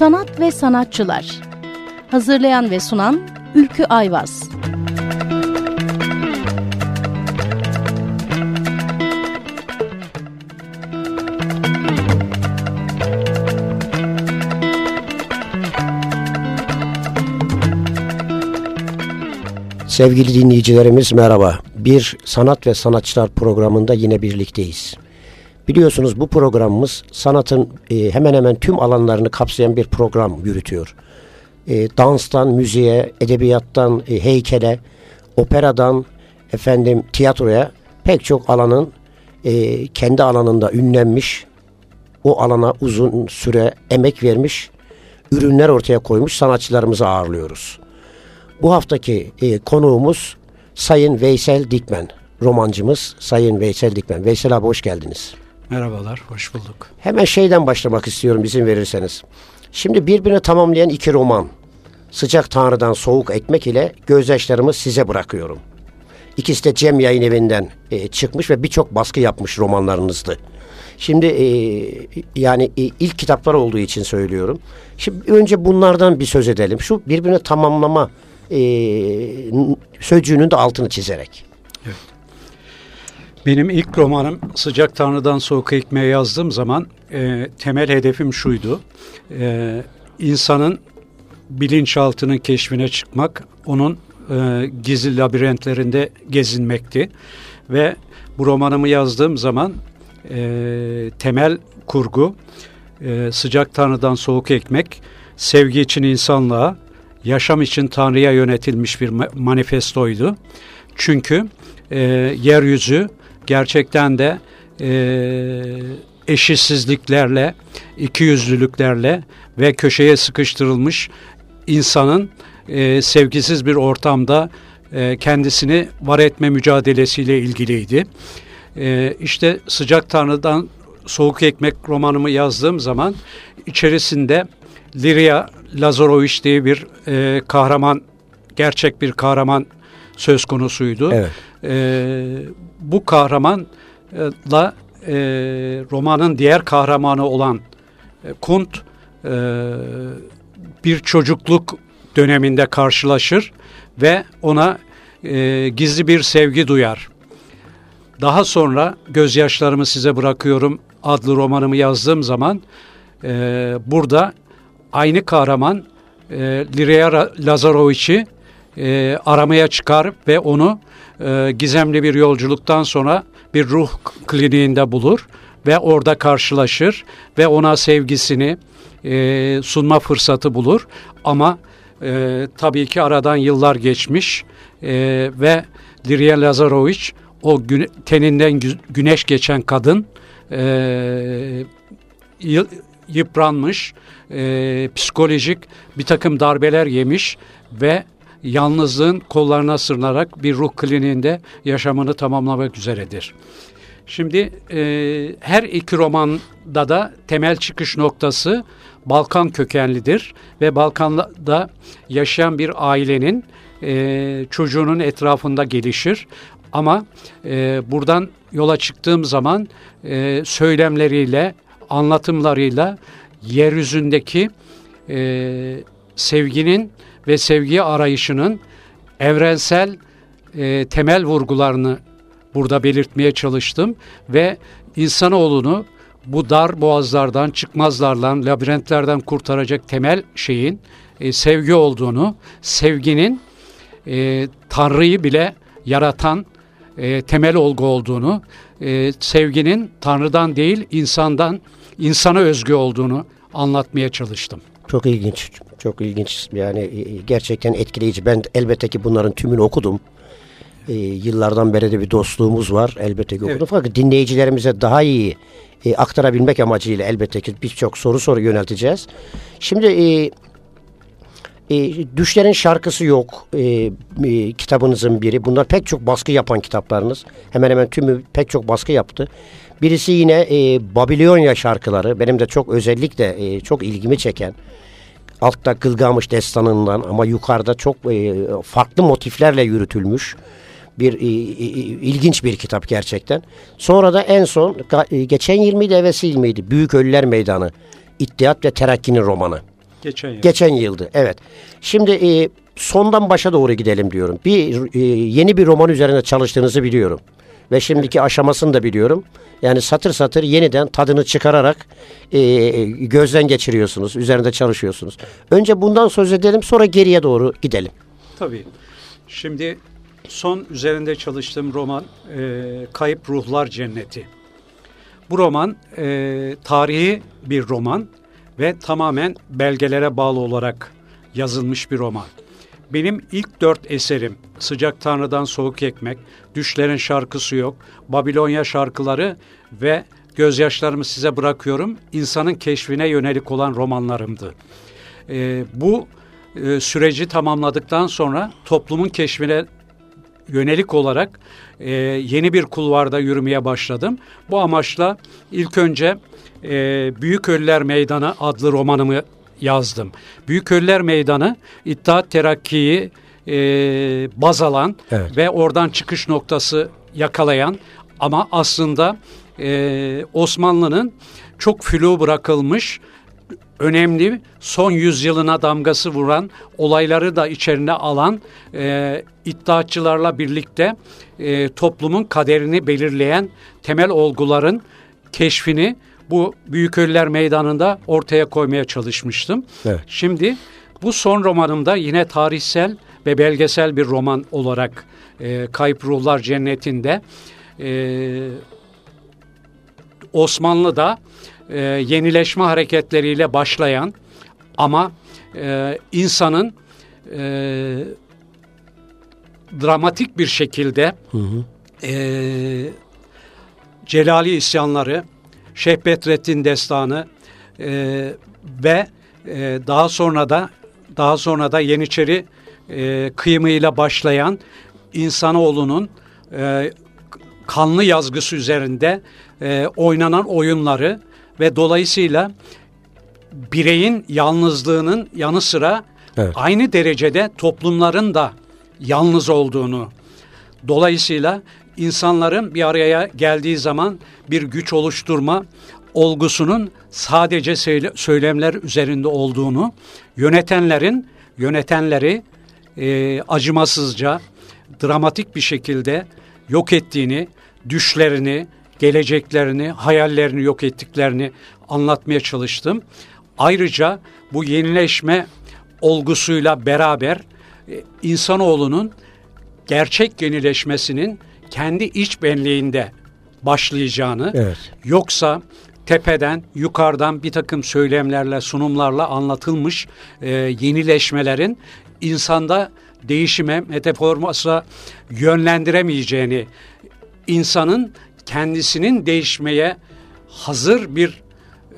Sanat ve Sanatçılar Hazırlayan ve sunan Ülkü Ayvaz Sevgili dinleyicilerimiz merhaba. Bir Sanat ve Sanatçılar programında yine birlikteyiz. Biliyorsunuz bu programımız sanatın e, hemen hemen tüm alanlarını kapsayan bir program yürütüyor. E, danstan müziğe, edebiyattan e, heykele, operadan efendim tiyatroya pek çok alanın e, kendi alanında ünlenmiş, o alana uzun süre emek vermiş, ürünler ortaya koymuş sanatçılarımızı ağırlıyoruz. Bu haftaki e, konuğumuz Sayın Veysel Dikmen. Romancımız Sayın Veysel Dikmen. Veysel abi hoş geldiniz. Merhabalar, hoş bulduk. Hemen şeyden başlamak istiyorum izin verirseniz. Şimdi birbirini tamamlayan iki roman. Sıcak Tanrı'dan Soğuk Ekmek ile Gözyaşlarımı Size Bırakıyorum. İkisi de Cem Yayın Evi'nden e, çıkmış ve birçok baskı yapmış romanlarınızdı. Şimdi e, yani e, ilk kitaplar olduğu için söylüyorum. Şimdi önce bunlardan bir söz edelim. Şu birbirini tamamlama e, sözcüğünün de altını çizerek. Evet. Benim ilk romanım Sıcak Tanrı'dan Soğuk Ekmeğe yazdığım zaman e, temel hedefim şuydu. E, insanın bilinçaltının keşfine çıkmak, onun e, gizli labirentlerinde gezinmekti. Ve bu romanımı yazdığım zaman e, temel kurgu e, Sıcak Tanrı'dan Soğuk Ekmek, sevgi için insanlığa, yaşam için Tanrı'ya yönetilmiş bir manifestoydu. Çünkü e, yeryüzü gerçekten de e, eşitsizliklerle, ikiyüzlülüklerle ve köşeye sıkıştırılmış insanın e, sevgisiz bir ortamda e, kendisini var etme mücadelesiyle ilgiliydi. E, işte Sıcak Tanrı'dan Soğuk Ekmek romanımı yazdığım zaman içerisinde Liria Lazaroviç diye bir e, kahraman, gerçek bir kahraman söz konusuydu. Evet. E, bu kahramanla e, romanın diğer kahramanı olan e, Kunt e, bir çocukluk döneminde karşılaşır ve ona e, gizli bir sevgi duyar. Daha sonra Gözyaşlarımı Size Bırakıyorum adlı romanımı yazdığım zaman e, burada aynı kahraman e, Lirea Lazaroviç'i e, aramaya çıkar ve onu e, gizemli bir yolculuktan sonra bir ruh kliniğinde bulur ve orada karşılaşır ve ona sevgisini e, sunma fırsatı bulur. Ama e, tabii ki aradan yıllar geçmiş e, ve Liria Lazaroviç o güne, teninden güneş geçen kadın e, yıpranmış, e, psikolojik bir takım darbeler yemiş ve yalnızlığın kollarına sırınarak bir ruh kliniğinde yaşamını tamamlamak üzeredir. Şimdi e, her iki romanda da temel çıkış noktası Balkan kökenlidir ve Balkan'da yaşayan bir ailenin e, çocuğunun etrafında gelişir. Ama e, buradan yola çıktığım zaman e, söylemleriyle, anlatımlarıyla yeryüzündeki e, sevginin ve sevgi arayışının evrensel e, temel vurgularını burada belirtmeye çalıştım ve insanoğlunu bu dar boğazlardan, çıkmazlardan, labirentlerden kurtaracak temel şeyin e, sevgi olduğunu, sevginin e, Tanrı'yı bile yaratan e, temel olgu olduğunu, e, sevginin Tanrı'dan değil insandan, insana özgü olduğunu anlatmaya çalıştım. Çok ilginç, çok ilginç. Yani e, gerçekten etkileyici. Ben elbette ki bunların tümünü okudum. E, yıllardan beri de bir dostluğumuz var. Elbette ki okudum. Evet. Fakat dinleyicilerimize daha iyi e, aktarabilmek amacıyla elbette ki birçok soru soru yönelteceğiz. Şimdi e, e, Düşlerin Şarkısı yok e, e, kitabınızın biri. Bunlar pek çok baskı yapan kitaplarınız. Hemen hemen tümü pek çok baskı yaptı. Birisi yine e, Babilonya şarkıları. Benim de çok özellikle e, çok ilgimi çeken. Altta Gılgamış destanından ama yukarıda çok e, farklı motiflerle yürütülmüş bir e, e, ilginç bir kitap gerçekten. Sonra da en son geçen 20 devesi miydi? Büyük Ölüler Meydanı. İttihat ve Terakki'nin romanı. Geçen yıl. Geçen yıldı. Evet. Şimdi e, sondan başa doğru gidelim diyorum. Bir e, yeni bir roman üzerine çalıştığınızı biliyorum. Ve şimdiki aşamasını da biliyorum. Yani satır satır yeniden tadını çıkararak e, gözden geçiriyorsunuz. Üzerinde çalışıyorsunuz. Önce bundan söz edelim sonra geriye doğru gidelim. Tabii. Şimdi son üzerinde çalıştığım roman e, Kayıp Ruhlar Cenneti. Bu roman e, tarihi bir roman ve tamamen belgelere bağlı olarak yazılmış bir roman. Benim ilk dört eserim Sıcak Tanrı'dan Soğuk Ekmek, Düşlerin Şarkısı Yok, Babilonya Şarkıları ve Gözyaşlarımı Size Bırakıyorum insanın keşfine yönelik olan romanlarımdı. E, bu e, süreci tamamladıktan sonra toplumun keşfine yönelik olarak e, yeni bir kulvarda yürümeye başladım. Bu amaçla ilk önce e, Büyük Ölüler Meydanı adlı romanımı yazdım. Büyük Ölüler Meydanı İttihat Terakki'yi e, baz alan Evet. ve oradan çıkış noktası yakalayan ama aslında e, Osmanlı'nın çok flu bırakılmış önemli son yüzyılına damgası vuran olayları da içerine alan e, iddiatçılarla birlikte e, toplumun kaderini belirleyen temel olguların keşfini bu Büyük Ölüler Meydanı'nda ortaya koymaya çalışmıştım. Evet. Şimdi bu son romanımda yine tarihsel ve belgesel bir roman olarak e, Kayıp Ruhlar Cenneti'nde e, Osmanlı'da e, yenileşme hareketleriyle başlayan ama e, insanın e, dramatik bir şekilde e, Celali isyanları, Şeyh Bedrettin destanı e, ve e, daha sonra da daha sonra da Yeniçeri e, kıyımıyla başlayan insanoğlunun e, kanlı yazgısı üzerinde e, oynanan oyunları ve dolayısıyla bireyin yalnızlığının yanı sıra Evet. aynı derecede toplumların da yalnız olduğunu dolayısıyla insanların bir araya geldiği zaman bir güç oluşturma olgusunun sadece söyle- söylemler üzerinde olduğunu yönetenlerin yönetenleri e, acımasızca dramatik bir şekilde yok ettiğini, düşlerini, geleceklerini, hayallerini yok ettiklerini anlatmaya çalıştım. Ayrıca bu yenileşme olgusuyla beraber e, insanoğlunun gerçek yenileşmesinin kendi iç benliğinde başlayacağını Evet. yoksa tepeden yukarıdan bir takım söylemlerle sunumlarla anlatılmış e, yenileşmelerin insanda değişime metaformasa yönlendiremeyeceğini insanın kendisinin değişmeye hazır bir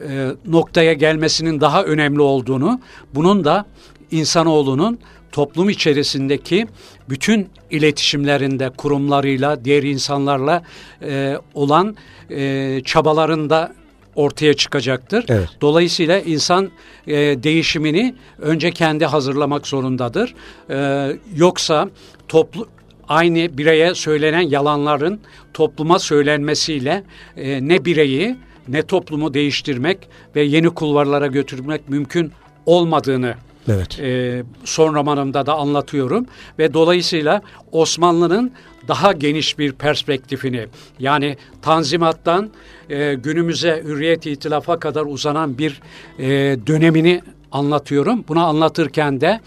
e, noktaya gelmesinin daha önemli olduğunu, bunun da insanoğlunun toplum içerisindeki bütün iletişimlerinde, kurumlarıyla, diğer insanlarla e, olan e, çabalarında ortaya çıkacaktır. Evet. Dolayısıyla insan e, değişimini önce kendi hazırlamak zorundadır. E, yoksa toplu aynı bireye söylenen yalanların topluma söylenmesiyle e, ne bireyi ne toplumu değiştirmek ve yeni kulvarlara götürmek mümkün olmadığını Evet. e, son romanımda da anlatıyorum ve dolayısıyla Osmanlı'nın daha geniş bir perspektifini yani Tanzimat'tan e, günümüze Hürriyet İtilaf'a kadar uzanan bir e, dönemini anlatıyorum. Bunu anlatırken de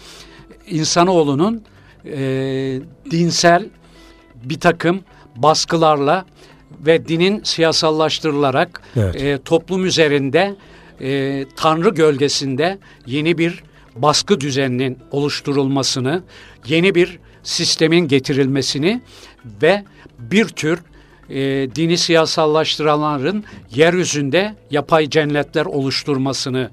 insanoğlunun e, dinsel bir takım baskılarla ve dinin siyasallaştırılarak Evet. e, toplum üzerinde e, Tanrı gölgesinde yeni bir baskı düzeninin oluşturulmasını, yeni bir sistemin getirilmesini ve bir tür e, dini siyasallaştıranların yeryüzünde yapay cennetler oluşturmasını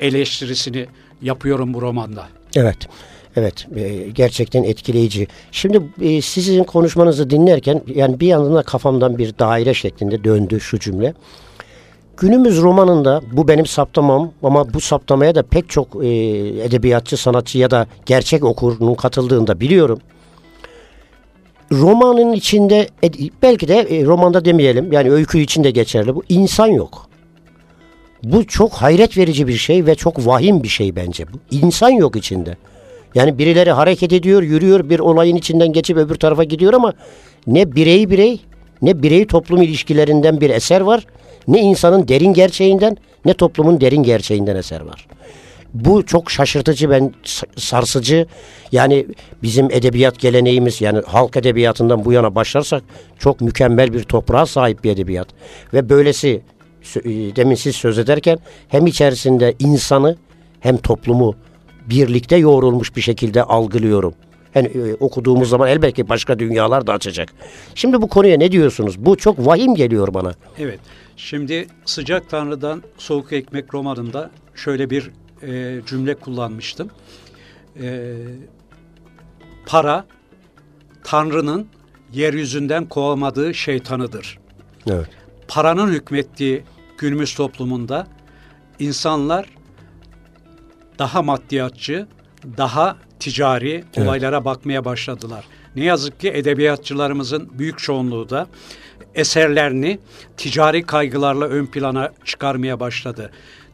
eleştirisini yapıyorum bu romanda. Evet. Evet, e, gerçekten etkileyici. Şimdi e, sizin konuşmanızı dinlerken yani bir yandan da kafamdan bir daire şeklinde döndü şu cümle. Günümüz romanında bu benim saptamam ama bu saptamaya da pek çok e, edebiyatçı, sanatçı ya da gerçek okurun katıldığını da biliyorum. Romanın içinde belki de e, romanda demeyelim yani öykü içinde geçerli bu insan yok. Bu çok hayret verici bir şey ve çok vahim bir şey bence. Bu insan yok içinde. Yani birileri hareket ediyor, yürüyor, bir olayın içinden geçip öbür tarafa gidiyor ama ne birey birey, ne birey toplum ilişkilerinden bir eser var, ne insanın derin gerçeğinden, ne toplumun derin gerçeğinden eser var. Bu çok şaşırtıcı, ben sarsıcı. Yani bizim edebiyat geleneğimiz yani halk edebiyatından bu yana başlarsak çok mükemmel bir toprağa sahip bir edebiyat. Ve böylesi e, demin siz söz ederken hem içerisinde insanı hem toplumu birlikte yoğrulmuş bir şekilde algılıyorum. Yani e, okuduğumuz zaman elbette başka dünyalar da açacak. Şimdi bu konuya ne diyorsunuz? Bu çok vahim geliyor bana. Evet. Şimdi Sıcak Tanrı'dan Soğuk Ekmek romanında şöyle bir e, cümle kullanmıştım. E, para Tanrı'nın yeryüzünden kovamadığı şeytanıdır. Evet. Paranın hükmettiği günümüz toplumunda insanlar daha maddiyatçı, daha ticari evet. olaylara bakmaya başladılar. Ne yazık ki edebiyatçılarımızın büyük çoğunluğu da eserlerini ticari kaygılarla ön plana çıkarmaya başladı.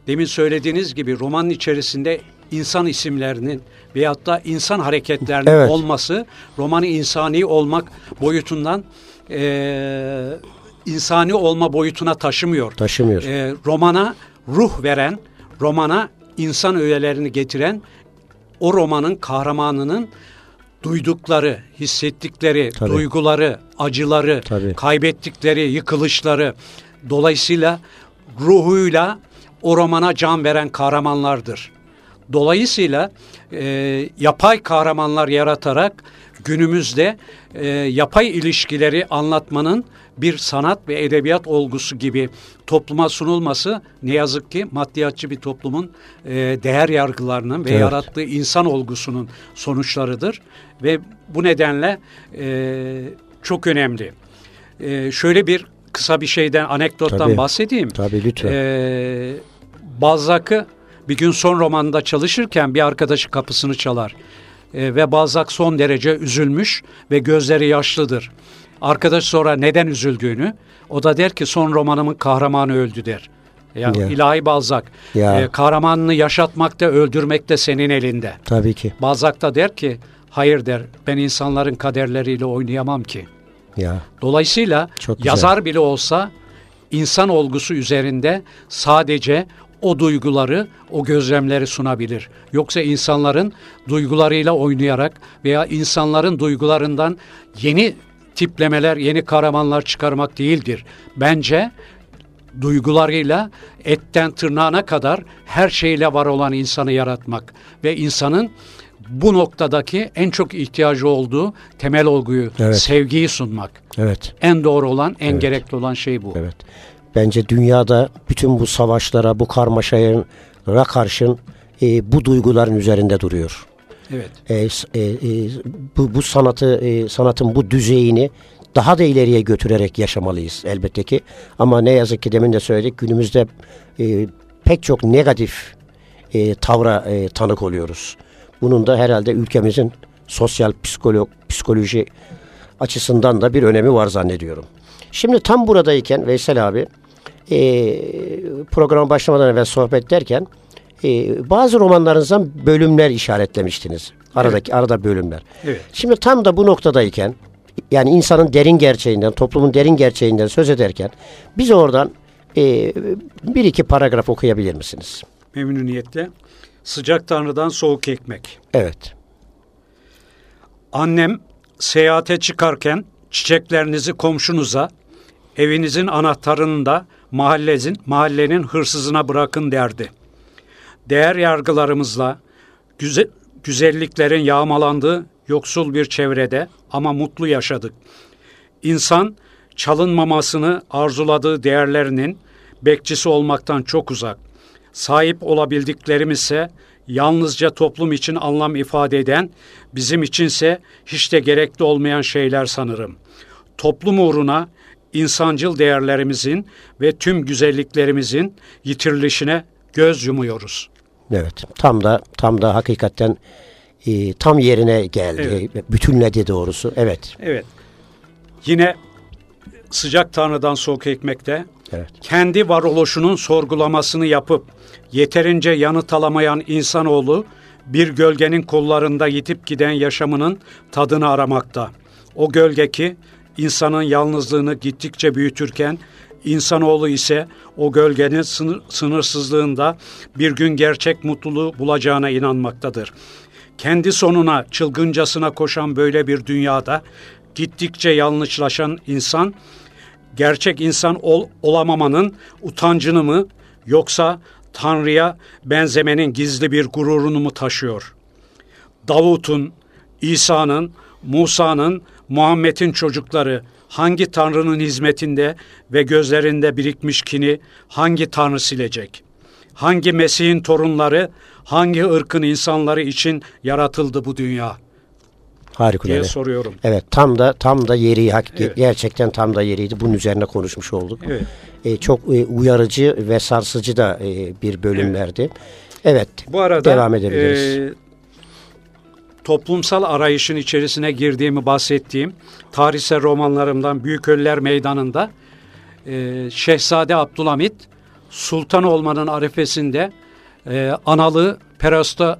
Demin söylediğiniz gibi romanın içerisinde insan isimlerinin veyahut da insan hareketlerinin evet. olması romanı insani olmak boyutundan e, insani olma boyutuna taşımıyor. Taşımıyor. E, romana ruh veren, romana insan öğelerini getiren o romanın kahramanının duydukları, hissettikleri, Tabii. duyguları, acıları, Tabii. kaybettikleri, yıkılışları dolayısıyla ruhuyla o romana can veren kahramanlardır. Dolayısıyla e, yapay kahramanlar yaratarak günümüzde e, yapay ilişkileri anlatmanın bir sanat ve edebiyat olgusu gibi topluma sunulması ne yazık ki maddiyatçı bir toplumun e, değer yargılarının ve evet. yarattığı insan olgusunun sonuçlarıdır ve bu nedenle e, çok önemli. E, şöyle bir kısa bir şeyden anekdottan tabii, bahsedeyim. Tabii lütfen. E, Balzac'ı bir gün son romanında çalışırken bir arkadaşı kapısını çalar. E, ve Balzac son derece üzülmüş ve gözleri yaşlıdır. Arkadaş sonra neden üzüldüğünü o da der ki son romanımın kahramanı öldü der. Ya, ya. ilahi Balzac. Ya. E, kahramanını yaşatmak da öldürmek de senin elinde. Tabii ki. Balzac da der ki hayır der ben insanların kaderleriyle oynayamam ki. Ya. Dolayısıyla Çok yazar bile olsa insan olgusu üzerinde sadece o duyguları, o gözlemleri sunabilir. Yoksa insanların duygularıyla oynayarak veya insanların duygularından yeni tiplemeler, yeni kahramanlar çıkarmak değildir. Bence duygularıyla etten tırnağına kadar her şeyle var olan insanı yaratmak ve insanın bu noktadaki en çok ihtiyacı olduğu temel olguyu, evet. sevgiyi sunmak. Evet. En doğru olan, en evet. gerekli olan şey bu. Evet. Bence dünyada bütün bu savaşlara, bu karmaşaya karşın e, bu duyguların üzerinde duruyor. Evet. E, e, e, bu, bu sanatı, e, sanatın bu düzeyini daha da ileriye götürerek yaşamalıyız elbette ki. Ama ne yazık ki demin de söyledik günümüzde e, pek çok negatif e, tavra e, tanık oluyoruz. Bunun da herhalde ülkemizin sosyal psikolog, psikoloji açısından da bir önemi var zannediyorum. Şimdi tam buradayken Veysel abi e, programa başlamadan evvel sohbet derken e, bazı romanlarınızdan bölümler işaretlemiştiniz. Aradaki evet. arada bölümler. Evet. Şimdi tam da bu noktadayken yani insanın derin gerçeğinden, toplumun derin gerçeğinden söz ederken biz oradan e, bir iki paragraf okuyabilir misiniz? Memnuniyetle. Sıcak Tanrı'dan soğuk ekmek. Evet. Annem seyahate çıkarken çiçeklerinizi komşunuza, evinizin anahtarını da mahallenin, mahallenin hırsızına bırakın derdi. Değer yargılarımızla güzel, güzelliklerin yağmalandığı yoksul bir çevrede ama mutlu yaşadık. İnsan çalınmamasını arzuladığı değerlerinin bekçisi olmaktan çok uzak. Sahip olabildiklerimiz ise yalnızca toplum için anlam ifade eden, bizim içinse hiç de gerekli olmayan şeyler sanırım. Toplum uğruna insancıl değerlerimizin ve tüm güzelliklerimizin yitirilişine göz yumuyoruz. Evet, tam da tam da hakikaten e, tam yerine geldi. Evet. Bütünledi doğrusu. Evet. Evet. Yine sıcak Tanrı'dan soğuk ekmekte Evet. Kendi varoluşunun sorgulamasını yapıp yeterince yanıt alamayan insanoğlu bir gölgenin kollarında yitip giden yaşamının tadını aramakta. O gölge ki insanın yalnızlığını gittikçe büyütürken insanoğlu ise o gölgenin sınır, sınırsızlığında bir gün gerçek mutluluğu bulacağına inanmaktadır. Kendi sonuna çılgıncasına koşan böyle bir dünyada gittikçe yanlışlaşan insan gerçek insan ol, olamamanın utancını mı yoksa Tanrı'ya benzemenin gizli bir gururunu mu taşıyor? Davut'un, İsa'nın, Musa'nın, Muhammed'in çocukları hangi Tanrı'nın hizmetinde ve gözlerinde birikmiş kini hangi Tanrı silecek? Hangi Mesih'in torunları, hangi ırkın insanları için yaratıldı bu dünya? Harikulade. diye soruyorum. Evet tam da tam da yeri hak Evet. gerçekten tam da yeriydi. Bunun üzerine konuşmuş olduk. Evet. E, çok e, uyarıcı ve sarsıcı da e, bir bölümlerdi. Evet. Bu arada devam edebiliriz. e, toplumsal arayışın içerisine girdiğimi bahsettiğim tarihsel romanlarımdan Büyük Ölüler Meydanı'nda e, Şehzade Abdülhamit sultan olmanın arifesinde e, analı Peresto,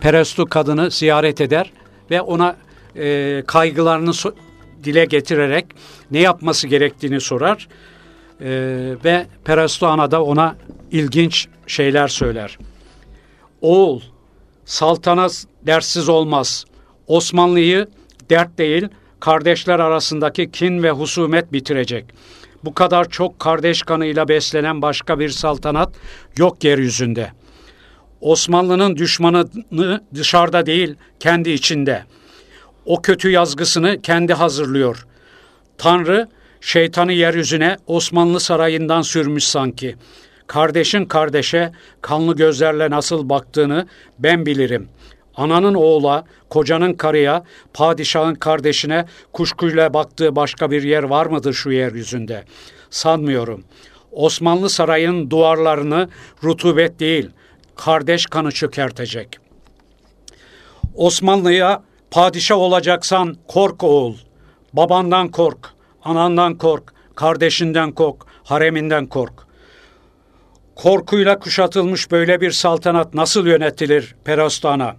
Peresto kadını ziyaret eder ve ona e, kaygılarını so- dile getirerek ne yapması gerektiğini sorar. E, ve Peresto ana da ona ilginç şeyler söyler. Oğul, saltanat dersiz olmaz. Osmanlı'yı dert değil, kardeşler arasındaki kin ve husumet bitirecek. Bu kadar çok kardeş kanıyla beslenen başka bir saltanat yok yeryüzünde. Osmanlı'nın düşmanı dışarıda değil, kendi içinde. O kötü yazgısını kendi hazırlıyor. Tanrı şeytanı yeryüzüne Osmanlı sarayından sürmüş sanki. Kardeşin kardeşe kanlı gözlerle nasıl baktığını ben bilirim. Ananın oğula, kocanın karıya, padişahın kardeşine kuşkuyla baktığı başka bir yer var mıdır şu yeryüzünde? Sanmıyorum. Osmanlı sarayının duvarlarını rutubet değil, kardeş kanı çökertecek. Osmanlı'ya padişah olacaksan kork oğul. Babandan kork, anandan kork, kardeşinden kork, hareminden kork. Korkuyla kuşatılmış böyle bir saltanat nasıl yönetilir Perostana?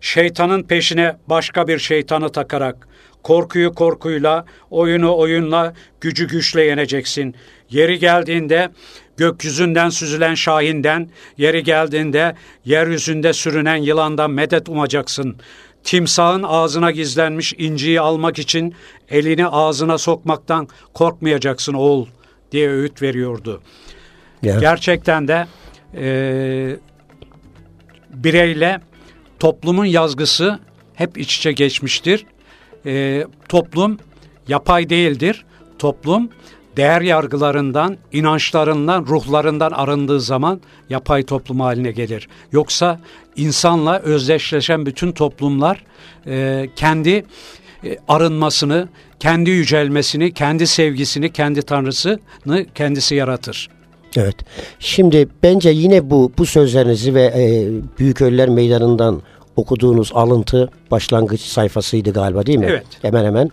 Şeytanın peşine başka bir şeytanı takarak, korkuyu korkuyla, oyunu oyunla, gücü güçle yeneceksin. Yeri geldiğinde gökyüzünden süzülen şahinden, yeri geldiğinde yeryüzünde sürünen yılandan medet umacaksın. Timsahın ağzına gizlenmiş inciyi almak için elini ağzına sokmaktan korkmayacaksın oğul diye öğüt veriyordu. Ya. Gerçekten de e, bireyle toplumun yazgısı hep iç içe geçmiştir. E, toplum yapay değildir. Toplum değer yargılarından, inançlarından, ruhlarından arındığı zaman yapay toplum haline gelir. Yoksa insanla özdeşleşen bütün toplumlar e, kendi e, arınmasını, kendi yücelmesini, kendi sevgisini, kendi tanrısını kendisi yaratır. Evet. Şimdi bence yine bu bu sözlerinizi ve e, Büyük Ölüler Meydanı'ndan okuduğunuz alıntı başlangıç sayfasıydı galiba değil mi? Evet. Hemen hemen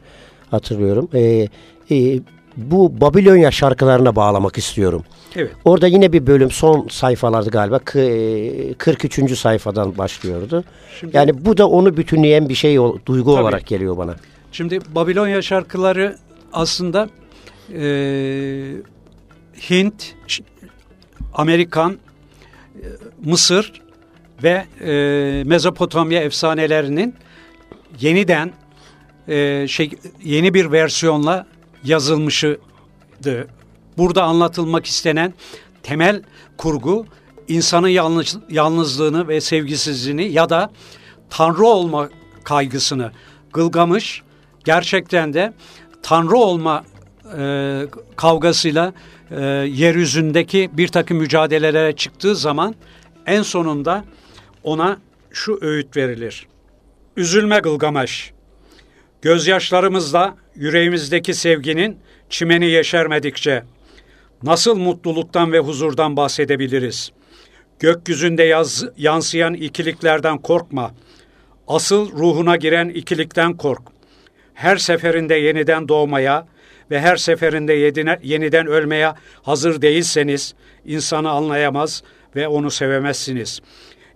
hatırlıyorum. E, e, bu Babilonya şarkılarına bağlamak istiyorum. Evet. Orada yine bir bölüm son sayfalardı galiba. K- e, 43. sayfadan başlıyordu. Şimdi- yani bu da onu bütünleyen bir şey duygu Tabii. olarak geliyor bana. Şimdi Babilonya şarkıları aslında e, Hint, Amerikan, e, Mısır ve e, Mezopotamya efsanelerinin yeniden e, şey yeni bir versiyonla yazılmışıydı. Burada anlatılmak istenen temel kurgu insanın yalnız, yalnızlığını ve sevgisizliğini ya da tanrı olma kaygısını Gılgamış gerçekten de tanrı olma e, kavgasıyla e, yeryüzündeki bir takım mücadelelere çıktığı zaman en sonunda ona şu öğüt verilir. Üzülme Gılgamış. Gözyaşlarımızla yüreğimizdeki sevginin çimeni yeşermedikçe nasıl mutluluktan ve huzurdan bahsedebiliriz? Gökyüzünde yaz, yansıyan ikiliklerden korkma. Asıl ruhuna giren ikilikten kork. Her seferinde yeniden doğmaya ve her seferinde yedine, yeniden ölmeye hazır değilseniz insanı anlayamaz ve onu sevemezsiniz.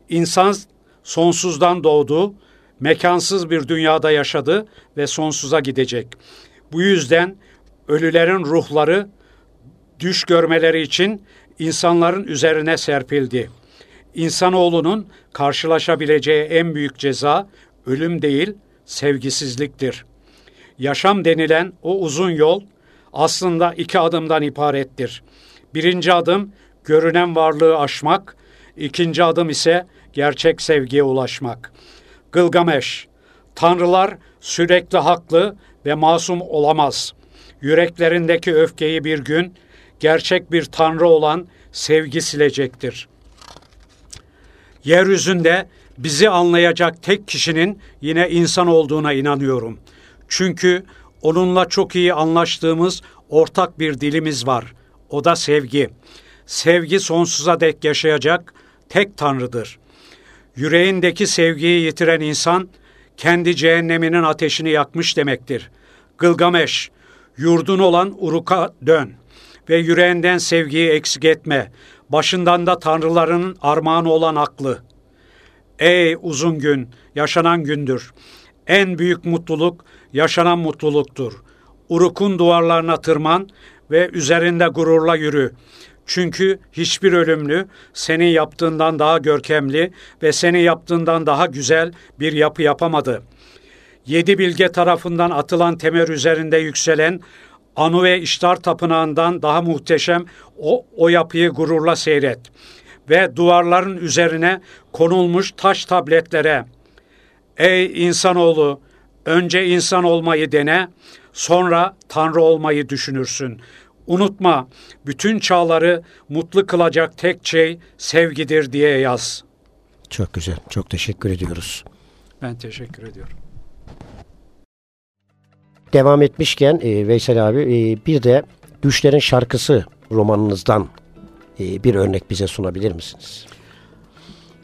İnsan sonsuzdan doğdu, mekansız bir dünyada yaşadı ve sonsuza gidecek. Bu yüzden ölülerin ruhları düş görmeleri için insanların üzerine serpildi. İnsanoğlunun karşılaşabileceği en büyük ceza ölüm değil, sevgisizliktir. Yaşam denilen o uzun yol aslında iki adımdan ibarettir. Birinci adım görünen varlığı aşmak, ikinci adım ise gerçek sevgiye ulaşmak. Gılgameş, Tanrılar sürekli haklı ve masum olamaz. Yüreklerindeki öfkeyi bir gün gerçek bir Tanrı olan sevgi silecektir. Yeryüzünde bizi anlayacak tek kişinin yine insan olduğuna inanıyorum. Çünkü onunla çok iyi anlaştığımız ortak bir dilimiz var. O da sevgi. Sevgi sonsuza dek yaşayacak tek Tanrı'dır. Yüreğindeki sevgiyi yitiren insan kendi cehenneminin ateşini yakmış demektir. Gılgameş, yurdun olan Uruk'a dön ve yüreğinden sevgiyi eksik etme. Başından da tanrıların armağanı olan aklı. Ey uzun gün, yaşanan gündür. En büyük mutluluk yaşanan mutluluktur. Uruk'un duvarlarına tırman ve üzerinde gururla yürü. Çünkü hiçbir ölümlü senin yaptığından daha görkemli ve senin yaptığından daha güzel bir yapı yapamadı. Yedi bilge tarafından atılan temer üzerinde yükselen Anu ve İştar Tapınağı'ndan daha muhteşem o, o yapıyı gururla seyret. Ve duvarların üzerine konulmuş taş tabletlere Ey insanoğlu önce insan olmayı dene sonra Tanrı olmayı düşünürsün. Unutma bütün çağları mutlu kılacak tek şey sevgidir diye yaz. Çok güzel. Çok teşekkür ediyoruz. Ben teşekkür ediyorum. Devam etmişken e, Veysel abi e, bir de Düşlerin Şarkısı romanınızdan e, bir örnek bize sunabilir misiniz?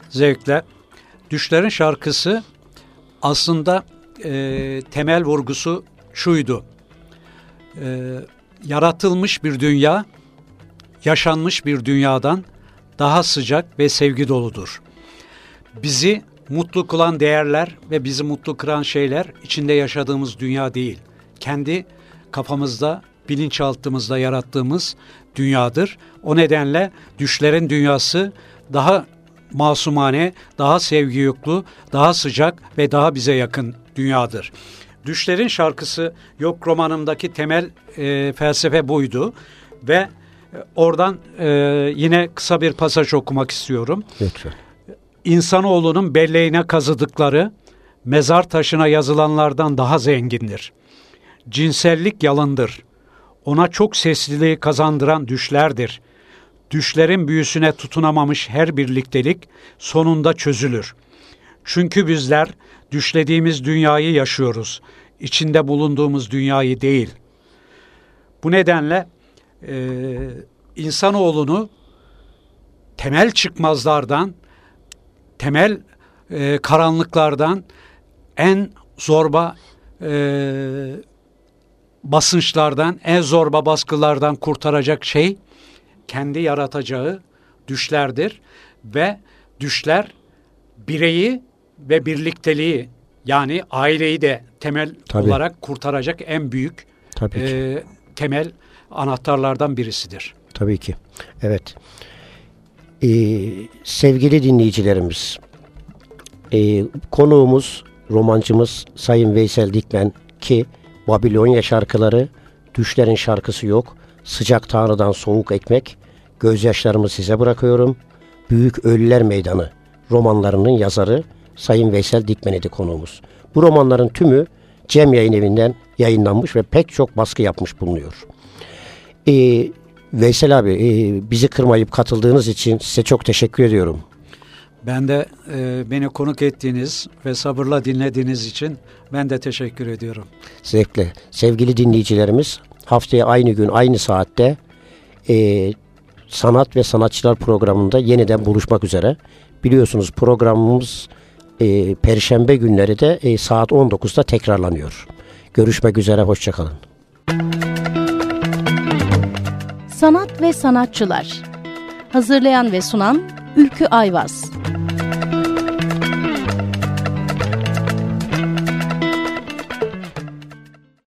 Zevkle. Düşlerin Şarkısı aslında e, temel vurgusu şuydu. E, yaratılmış bir dünya, yaşanmış bir dünyadan daha sıcak ve sevgi doludur. Bizi mutlu kılan değerler ve bizi mutlu kıran şeyler içinde yaşadığımız dünya değil. Kendi kafamızda, bilinçaltımızda yarattığımız dünyadır. O nedenle düşlerin dünyası daha masumane, daha sevgi yüklü, daha sıcak ve daha bize yakın dünyadır. Düşlerin şarkısı yok romanımdaki temel e, felsefe buydu ve e, oradan e, yine kısa bir pasaj okumak istiyorum. Lütfen. İnsanoğlunun belleğine kazıdıkları mezar taşına yazılanlardan daha zengindir. Cinsellik yalındır. Ona çok sesliliği kazandıran düşlerdir. Düşlerin büyüsüne tutunamamış her birliktelik sonunda çözülür. Çünkü bizler düşlediğimiz dünyayı yaşıyoruz. İçinde bulunduğumuz dünyayı değil. Bu nedenle e, insanoğlunu temel çıkmazlardan, temel e, karanlıklardan, en zorba e, basınçlardan, en zorba baskılardan kurtaracak şey kendi yaratacağı düşlerdir ve düşler bireyi ve birlikteliği yani aileyi de temel Tabii. olarak kurtaracak en büyük Tabii ki. E, temel anahtarlardan birisidir. Tabii ki. Evet. Ee, sevgili dinleyicilerimiz, e, konuğumuz, romancımız Sayın Veysel Dikmen ki Babilonya şarkıları, düşlerin şarkısı yok, sıcak tanrıdan soğuk ekmek, gözyaşlarımı size bırakıyorum, Büyük Ölüler Meydanı romanlarının yazarı Sayın Veysel Dikmen'idi konuğumuz. Bu romanların tümü Cem Yayın Evi'nden yayınlanmış ve pek çok baskı yapmış bulunuyor. Ee, Veysel abi e, bizi kırmayıp katıldığınız için size çok teşekkür ediyorum. Ben de e, beni konuk ettiğiniz ve sabırla dinlediğiniz için ben de teşekkür ediyorum. Zevkle. Sevgili dinleyicilerimiz haftaya aynı gün aynı saatte e, Sanat ve Sanatçılar programında yeniden buluşmak üzere. Biliyorsunuz programımız e, perşembe günleri de e, saat 19'da tekrarlanıyor. Görüşmek üzere, hoşçakalın. Sanat ve Sanatçılar Hazırlayan ve sunan Ülkü Ayvaz